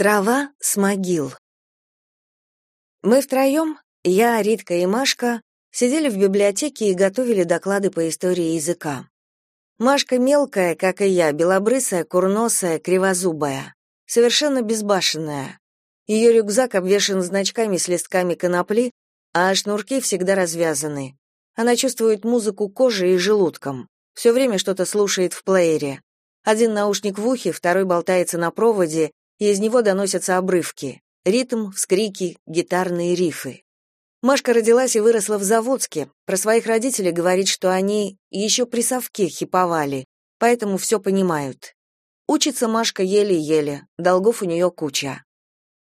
Трава с могил. Мы втроем, я, Ритка и Машка, сидели в библиотеке и готовили доклады по истории языка. Машка мелкая, как и я, белобрысая, курносая, кривозубая, совершенно безбашенная. Ее рюкзак обвешан значками с листками конопли, а шнурки всегда развязаны. Она чувствует музыку кожей и желудком. Все время что-то слушает в плеере. Один наушник в ухе, второй болтается на проводе, и из него доносятся обрывки. Ритм, вскрики, гитарные рифы. Машка родилась и выросла в Заводске. Про своих родителей говорит, что они еще при совке хиповали, поэтому все понимают. Учится Машка еле-еле, долгов у нее куча.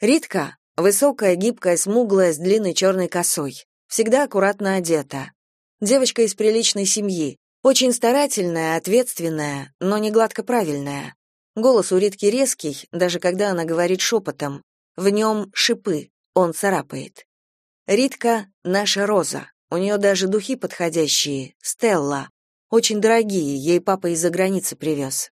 Ритка — высокая, гибкая, смуглая, с длинной черной косой. Всегда аккуратно одета. Девочка из приличной семьи. Очень старательная, ответственная, но не гладко правильная. Голос у Ритки резкий, даже когда она говорит шепотом. В нем шипы, он царапает. Ритка — наша роза. У нее даже духи подходящие, Стелла. Очень дорогие, ей папа из-за границы привез.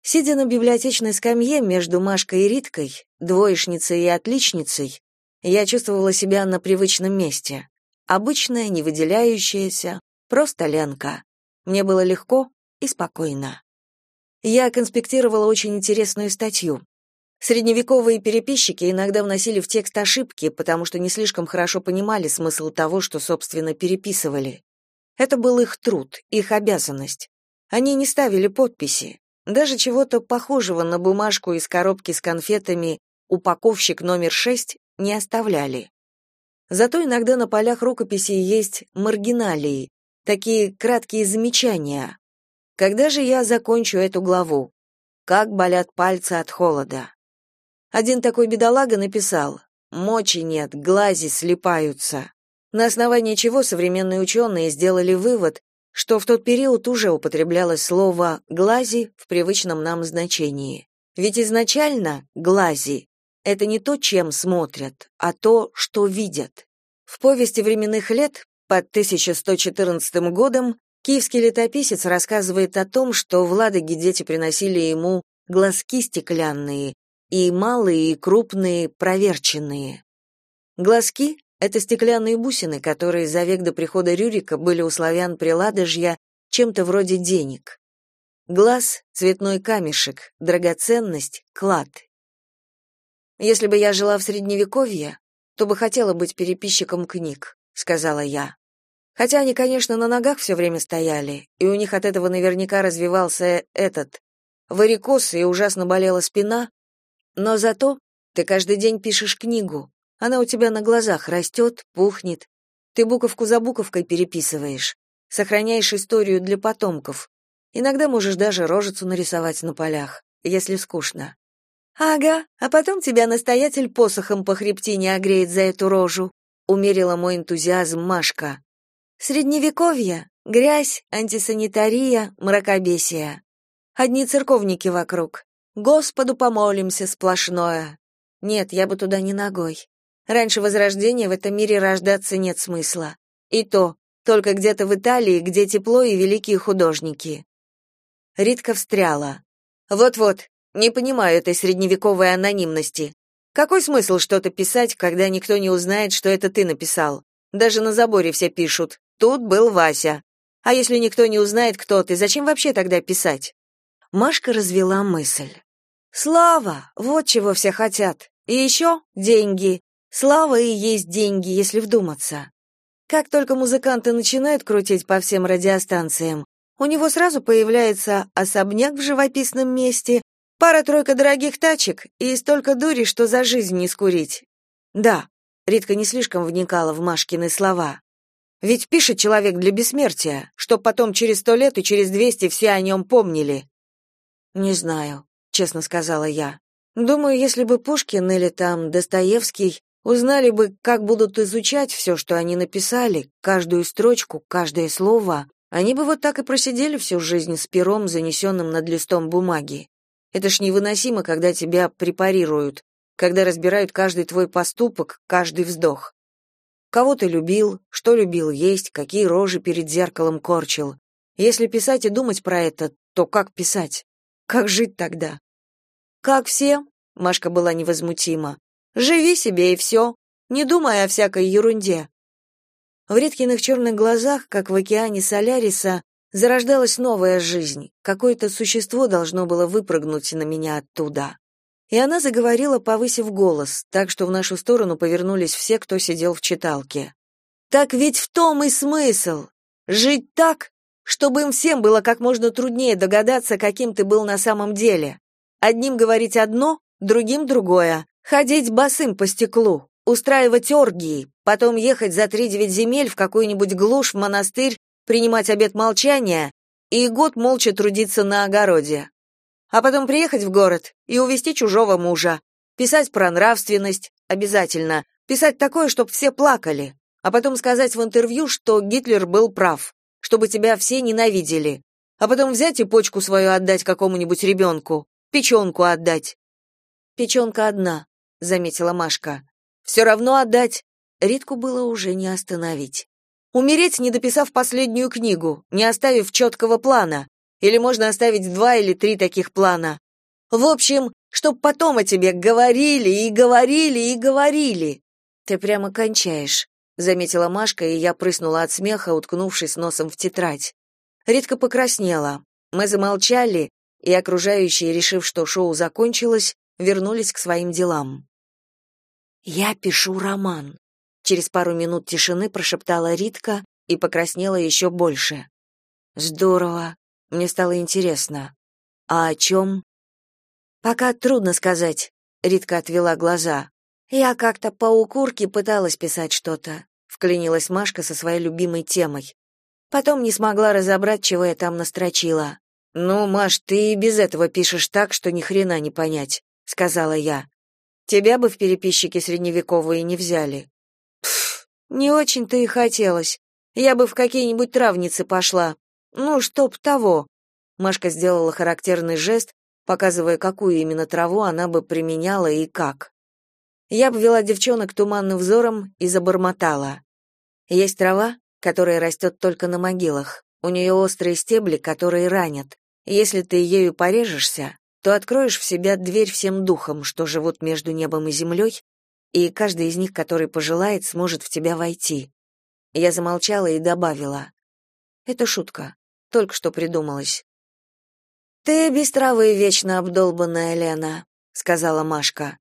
Сидя на библиотечной скамье между Машкой и Риткой, двоечницей и отличницей, я чувствовала себя на привычном месте. Обычная, не выделяющаяся, просто Ленка. Мне было легко и спокойно я конспектировала очень интересную статью. Средневековые переписчики иногда вносили в текст ошибки, потому что не слишком хорошо понимали смысл того, что, собственно, переписывали. Это был их труд, их обязанность. Они не ставили подписи. Даже чего-то похожего на бумажку из коробки с конфетами «Упаковщик номер 6» не оставляли. Зато иногда на полях рукописи есть маргиналии, такие краткие замечания, когда же я закончу эту главу? Как болят пальцы от холода. Один такой бедолага написал: "Мочи нет, глази слипаются". На основании чего современные ученые сделали вывод, что в тот период уже употреблялось слово глази в привычном нам значении. Ведь изначально глази это не то, чем смотрят, а то, что видят. В повести временных лет под 1114 годом Киевский летописец рассказывает о том, что в Ладоге дети приносили ему глазки стеклянные, и малые, и крупные, проверченные. Глазки — это стеклянные бусины, которые за век до прихода Рюрика были у славян приладожья чем-то вроде денег. Глаз — цветной камешек, драгоценность — клад. «Если бы я жила в Средневековье, то бы хотела быть переписчиком книг», — сказала я. Хотя они, конечно, на ногах все время стояли, и у них от этого наверняка развивался этот варикоз и ужасно болела спина, но зато ты каждый день пишешь книгу. Она у тебя на глазах растет, пухнет. Ты буковку за буковкой переписываешь, сохраняешь историю для потомков. Иногда можешь даже рожицу нарисовать на полях, если скучно. Ага, а потом тебя настоятель посохом по хребтине огреет за эту рожу, умерила мой энтузиазм Машка. Средневековье, грязь, антисанитария, мракобесие. Одни церковники вокруг. Господу помолимся сплошное. Нет, я бы туда не ногой. Раньше Возрождения в этом мире рождаться нет смысла. И то, только где-то в Италии, где тепло и великие художники. Ритка встряла. Вот-вот, не понимаю этой средневековой анонимности. Какой смысл что-то писать, когда никто не узнает, что это ты написал? Даже на заборе все пишут Тут был Вася. А если никто не узнает, кто ты, зачем вообще тогда писать? Машка развела мысль. Слава, вот чего все хотят. И еще деньги. Слава и есть деньги, если вдуматься. Как только музыканты начинают крутить по всем радиостанциям, у него сразу появляется особняк в живописном месте, пара-тройка дорогих тачек и столько дури, что за жизнь не скурить. Да, Ритка не слишком вникала в Машкины слова. Ведь пишет человек для бессмертия, чтоб потом через сто лет и через двести все о нем помнили. Не знаю, честно сказала я. Думаю, если бы Пушкин или там Достоевский узнали бы, как будут изучать все, что они написали, каждую строчку, каждое слово, они бы вот так и просидели всю жизнь с пером, занесенным над листом бумаги. Это ж невыносимо, когда тебя препарируют, когда разбирают каждый твой поступок, каждый вздох. Кого ты любил, что любил есть, какие рожи перед зеркалом корчил. Если писать и думать про это, то как писать? Как жить тогда? Как все, Машка была невозмутима. Живи себе и все. Не думай о всякой ерунде. В Риткиных черных глазах, как в океане Соляриса, зарождалась новая жизнь. Какое-то существо должно было выпрыгнуть на меня оттуда. И она заговорила, повысив голос, так что в нашу сторону повернулись все, кто сидел в читалке. Так ведь в том и смысл. Жить так, чтобы им всем было как можно труднее догадаться, каким ты был на самом деле. Одним говорить одно, другим другое. Ходить босым по стеклу, устраивать оргии, потом ехать за три-девять земель в какую-нибудь глушь, в монастырь, принимать обет молчания и год молча трудиться на огороде. А потом приехать в город и увести чужого мужа, писать про нравственность, обязательно, писать такое, чтобы все плакали, а потом сказать в интервью, что Гитлер был прав, чтобы тебя все ненавидели, а потом взять и почку свою отдать какому-нибудь ребенку, печенку отдать. Печенка одна, заметила Машка. «Все равно отдать. Ритку было уже не остановить. Умереть, не дописав последнюю книгу, не оставив четкого плана. Или можно оставить два или три таких плана. В общем, чтоб потом о тебе говорили и говорили и говорили. Ты прямо кончаешь, заметила Машка, и я прыснула от смеха, уткнувшись носом в тетрадь. Ритка покраснела. Мы замолчали, и окружающие, решив, что шоу закончилось, вернулись к своим делам. Я пишу роман, через пару минут тишины прошептала Ритка и покраснела еще больше. Здорово. Мне стало интересно. А о чем?» Пока трудно сказать, Ритка отвела глаза. Я как-то по укурке пыталась писать что-то, вклинилась Машка со своей любимой темой. Потом не смогла разобрать, чего я там настрочила. Ну, Маш, ты и без этого пишешь так, что ни хрена не понять, сказала я. Тебя бы в переписчики средневековые не взяли. Пф, не очень-то и хотелось. Я бы в какие-нибудь травницы пошла. Ну, чтоб того. Машка сделала характерный жест, показывая, какую именно траву она бы применяла и как. Я обвела девчонок туманным взором и забормотала. Есть трава, которая растет только на могилах. У нее острые стебли, которые ранят. Если ты ею порежешься, то откроешь в себя дверь всем духам, что живут между небом и землей, и каждый из них, который пожелает, сможет в тебя войти. Я замолчала и добавила. Это шутка. Только что придумалась. Ты без травы вечно обдолбанная, Лена, сказала Машка.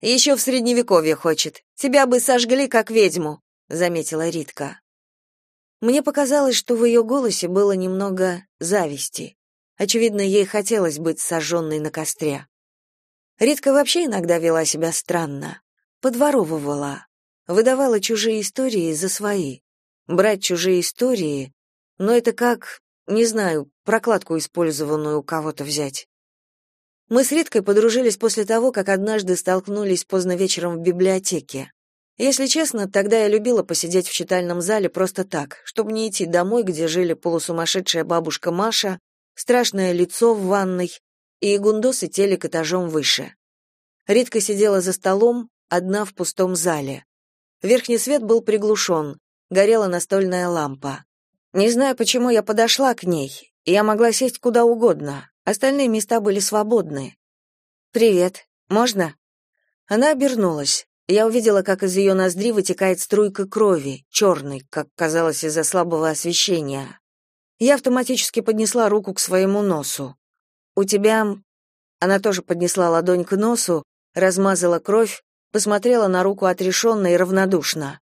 «Еще в средневековье хочет. Тебя бы сожгли как ведьму, заметила Ритка. Мне показалось, что в ее голосе было немного зависти. Очевидно, ей хотелось быть сожженной на костре. Ритка вообще иногда вела себя странно. Подворовывала. Выдавала чужие истории за свои. Брать чужие истории, но это как, не знаю, прокладку использованную у кого-то взять. Мы с Риткой подружились после того, как однажды столкнулись поздно вечером в библиотеке. Если честно, тогда я любила посидеть в читальном зале просто так, чтобы не идти домой, где жили полусумасшедшая бабушка Маша страшное лицо в ванной и гундос и телек этажом выше. Ритка сидела за столом, одна в пустом зале. Верхний свет был приглушен, горела настольная лампа. Не знаю, почему я подошла к ней. Я могла сесть куда угодно. Остальные места были свободны. «Привет. Можно?» Она обернулась. Я увидела, как из ее ноздри вытекает струйка крови, черной, как казалось из-за слабого освещения. Я автоматически поднесла руку к своему носу. «У тебя...» Она тоже поднесла ладонь к носу, размазала кровь, посмотрела на руку отрешенно и равнодушно.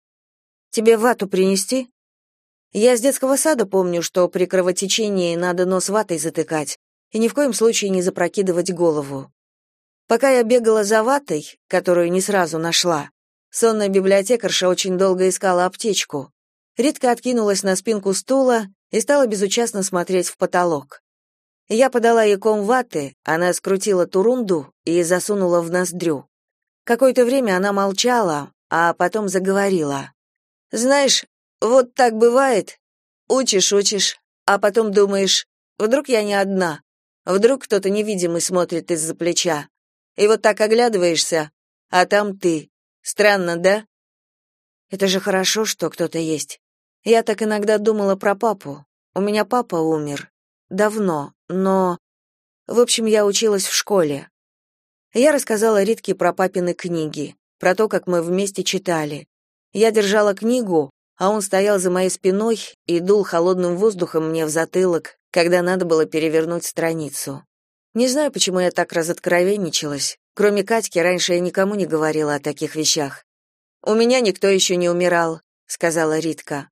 «Тебе вату принести?» Я с детского сада помню, что при кровотечении надо нос ватой затыкать и ни в коем случае не запрокидывать голову. Пока я бегала за ватой, которую не сразу нашла, сонная библиотекарша очень долго искала аптечку. Ритка откинулась на спинку стула и стала безучастно смотреть в потолок. Я подала ей ком ваты, она скрутила турунду и засунула в ноздрю. Какое-то время она молчала, а потом заговорила. «Знаешь, вот так бывает. Учишь, учишь, а потом думаешь, вдруг я не одна, вдруг кто-то невидимый смотрит из-за плеча. И вот так оглядываешься, а там ты. Странно, да? Это же хорошо, что кто-то есть. Я так иногда думала про папу. У меня папа умер. Давно, но... В общем, я училась в школе. Я рассказала Ритке про папины книги, про то, как мы вместе читали. Я держала книгу, а он стоял за моей спиной и дул холодным воздухом мне в затылок, когда надо было перевернуть страницу. Не знаю, почему я так разоткровенничалась. Кроме Катьки, раньше я никому не говорила о таких вещах. «У меня никто еще не умирал», — сказала Ритка.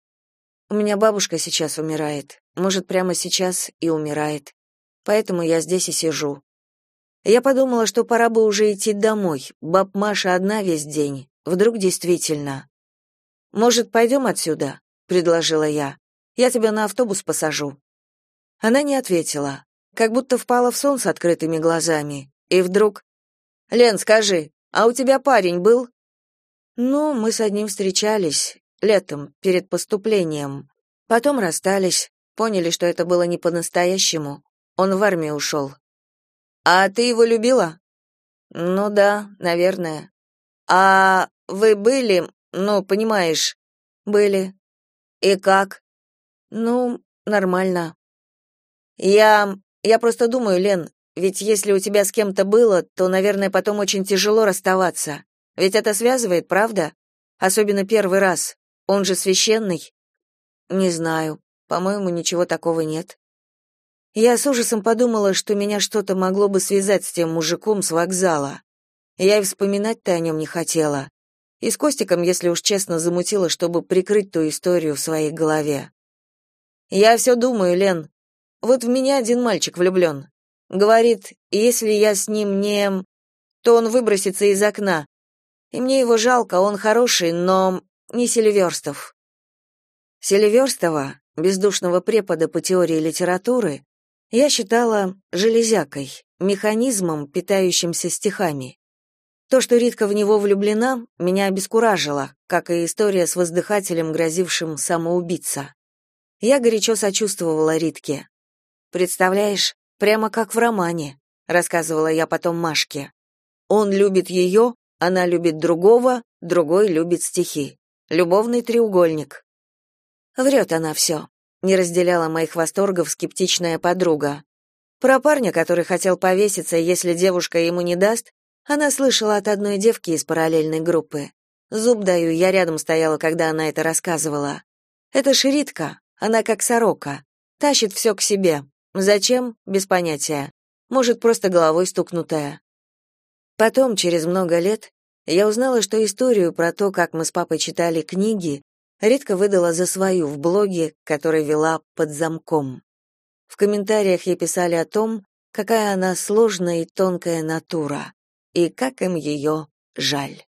«У меня бабушка сейчас умирает. Может, прямо сейчас и умирает. Поэтому я здесь и сижу». Я подумала, что пора бы уже идти домой. Баб Маша одна весь день. Вдруг действительно. «Может, пойдем отсюда?» — предложила я. «Я тебя на автобус посажу». Она не ответила, как будто впала в сон с открытыми глазами. И вдруг... «Лен, скажи, а у тебя парень был?» «Ну, мы с одним встречались, летом, перед поступлением. Потом расстались, поняли, что это было не по-настоящему. Он в армию ушел». «А ты его любила?» «Ну да, наверное». «А вы были, ну, понимаешь, были. И как? Ну, нормально. Я я просто думаю, Лен, ведь если у тебя с кем-то было, то, наверное, потом очень тяжело расставаться. Ведь это связывает, правда? Особенно первый раз. Он же священный. Не знаю. По-моему, ничего такого нет. Я с ужасом подумала, что меня что-то могло бы связать с тем мужиком с вокзала. Я и вспоминать-то о нем не хотела. И с Костиком, если уж честно, замутила, чтобы прикрыть ту историю в своей голове. Я все думаю, Лен. Вот в меня один мальчик влюблен. Говорит, если я с ним не... то он выбросится из окна. И мне его жалко, он хороший, но не Селиверстов. Селиверстова, бездушного препода по теории литературы, я считала железякой, механизмом, питающимся стихами. То, что Ритка в него влюблена, меня обескуражило, как и история с воздыхателем, грозившим самоубиться. Я горячо сочувствовала Ритке. «Представляешь, прямо как в романе», — рассказывала я потом Машке. «Он любит ее, она любит другого, другой любит стихи. Любовный треугольник». Врет она все. Не разделяла моих восторгов скептичная подруга. Про парня, который хотел повеситься, если девушка ему не даст, она слышала от одной девки из параллельной группы. Зуб даю, я рядом стояла, когда она это рассказывала. Это ширитка, она как сорока. Тащит все к себе. Зачем? Без понятия. Может, просто головой стукнутая. Потом, через много лет, я узнала, что историю про то, как мы с папой читали книги, Ритка выдала за свою в блоге, который вела под замком. В комментариях ей писали о том, какая она сложная и тонкая натура и как им ее жаль.